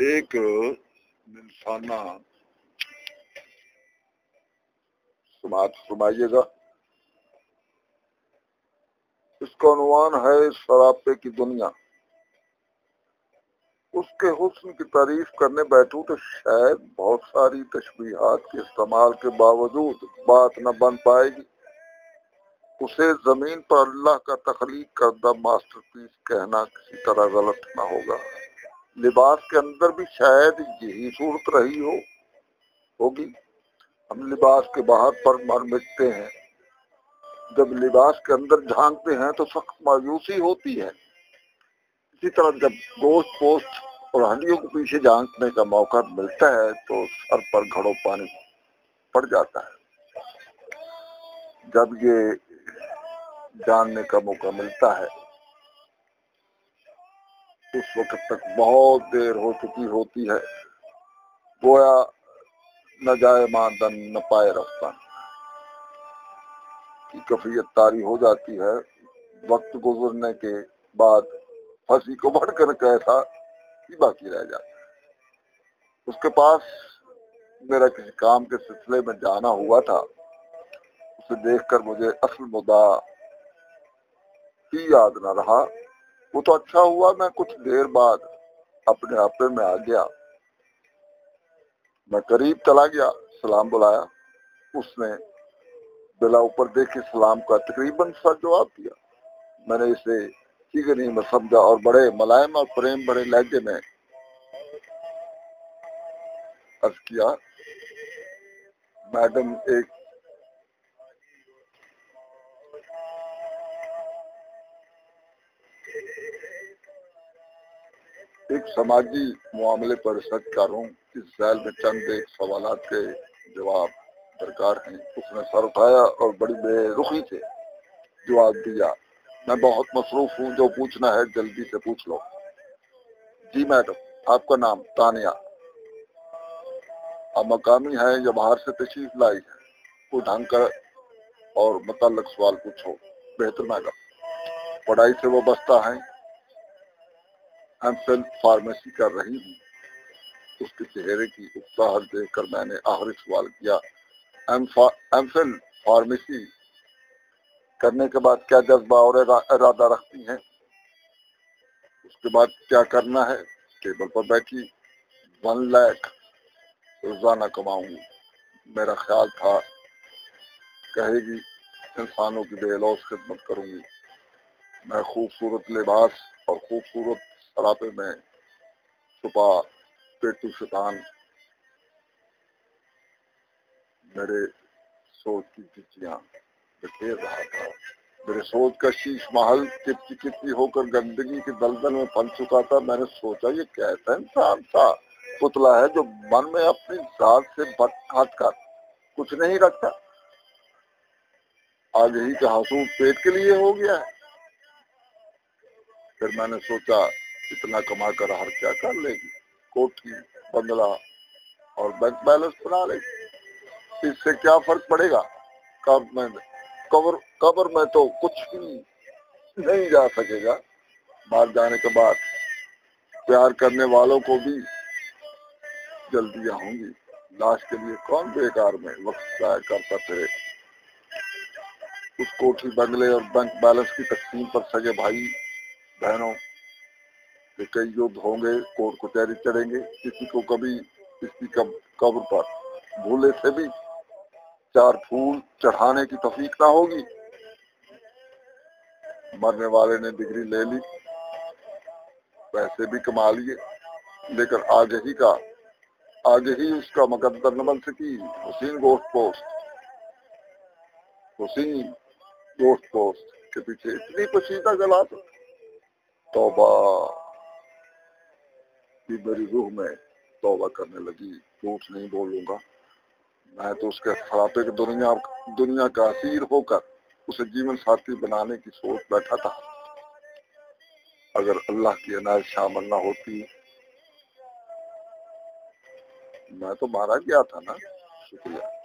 ایک انسانہ۔ سماعت فرمائیے گا۔ اس کا عنوان ہے سراپے کی دنیا۔ اس کے حسن کی تعریف کرنے بیٹھوں تو شاید بہت ساری تشبیہات کے استعمال کے باوجود بات نہ بن پائے گی۔ اسے زمین پر اللہ کا تخلیق کردہ ماسٹر پیس کہنا کسی طرح غلط نہ ہوگا۔ لباس کے اندر بھی شاید یہی صورت رہی ہو، ہوگی۔ ہم لباس کے باہر پر مر مٹتے ہیں۔ جب لباس کے اندر جھانکتے ہیں تو سخت مایوسی ہوتی ہے۔ اسی طرح جب گوشت پوسٹ اور ہڈیوں کو پیچھے جھانکنے کا موقع ملتا ہے تو سر پر گھڑوں پانی پڑ جاتا ہے۔ جب یہ جاننے کا موقع ملتا ہے اس وقت تک بہت دیر ہو چکی ہوتی ہے، گویا نہ جائے ماندن، نہ پائے رفتہ کی کفیت تاری ہو جاتی ہے، وقت گزرنے کے بعد پھنسی کو بڑھ کر کیسا ہی باقی رہ جاتا اس کے پاس میرا کسی کام کے سلسلے میں جانا ہوا تھا۔ اسے دیکھ کر مجھے اصل مدعا ہی یاد نہ رہا۔ وہ تو اچھا ہوا میں کچھ دیر بعد اپنے آپے میں آ گیا۔ میں قریب چلا گیا، سلام بلایا۔ اس نے بلا اوپر دیکھے سلام کا تقریباً سا جواب دیا۔ میں نے اسے چیگنی میں سمجھا اور بڑے ملائم اور پریم بڑے لہجے میں عرض کیا، میڈم، ایک ایک سماجی معاملے پر ریسرچ کر رہا ہوں اس ذیل میں چند ایک سوالات کے جواب درکار ہیں۔ اس نے سر اٹھایا اور بڑی بے رخی سے جواب دیا۔ میں بہت مصروف ہوں، جو پوچھنا ہے جلدی سے پوچھ لو۔ جی میڈم، آپ کا نام تانیہ۔ اب مقامی ہے یا باہر سے تشریف لائی ہے وہ ڈھنگ کر اور متعلق سوال پوچھو۔ بہتر میڈم، پڑھائی سے وہ بستا ہے ایم فل فارمیسی کر رہی ہوں۔ اس کے چہرے کی اکساہٹ دیکھ کر میں نے آخری سوال کیا ایم فل فارمیسی کرنے کے بعد کیا جذبہ اور ارادہ رکھتی ہیں؟ اس کے بعد کیا کرنا ہے؟ ٹیبل پر بیٹھی ون لیک روزانہ کماؤں۔ گی میرا خیال تھا، کہے گی، انسانوں کی بے لوس خدمت کروں گی۔ میں خوبصورت لباس اور خوبصورت سراپے میں چھپا پیٹو شیطان میرے سوچ کی چچیاں بکھیر رہا تھا۔ میرے سوچ کا شیش محل چپچی چپچی ہو کر گندگی کے دلدل میں پھل چکا تھا۔ میں نے سوچا، یہ کیسا انسان تھا؟ پتلا ہے جو من میں اپنی ذات سے بٹ ہٹ کر کچھ نہیں رکھتا۔ آج ہی کا حصول پیٹ کے لیے ہو گیا ہے۔ پھر میں نے سوچا اتنا کما کر ہر کیا کر لے گی؟ کوٹھی، بنگلہ اور بینک بیلنس بنا لے گی۔ اس سے کیا فرق پڑے گا؟ قبر میں تو کچھ بھی نہیں جا سکے گا۔ باہر جانے کے بعد پیار کرنے والوں کو بھی جلدیاں ہوں گی۔ لاش کے لیے کون بیکار میں وقت ضائع کرتا پھرے؟ اس کوٹھی بنگلے اور بینک بیلنس کی تقسیم پر سگے بھائی، بہنوں کہ کئی یدھ ہوں گے کوٹ کچہری چڑھیں گے، کسی کو کبھی کسی قبر پر بھولے سے بھی چار پھول چڑھانے کی تفیق نہ ہوگی۔ مرنے والے نے ڈگری لے لی، پیسے بھی کما لیے، لیکن آگے ہی کا، آگے ہی اس کا مقدر نہ بن سکی، حسین گوشت پوسٹ۔ حسین گوشت پوسٹ کے پیچھے اتنی پسیدہ گلا توبہ۔ میری روح میں توبہ کرنے لگی، جھوٹ نہیں بولوں گا۔ میں تو اس کے خرابے کے دنیا دنیا کا اسیر ہو کر اسے جیون ساتھی بنانے کی سوچ بیٹھا تھا۔ اگر اللہ کی عنایت شامل نہ ہوتی، میں تو مارا گیا تھا نا۔ شکریہ۔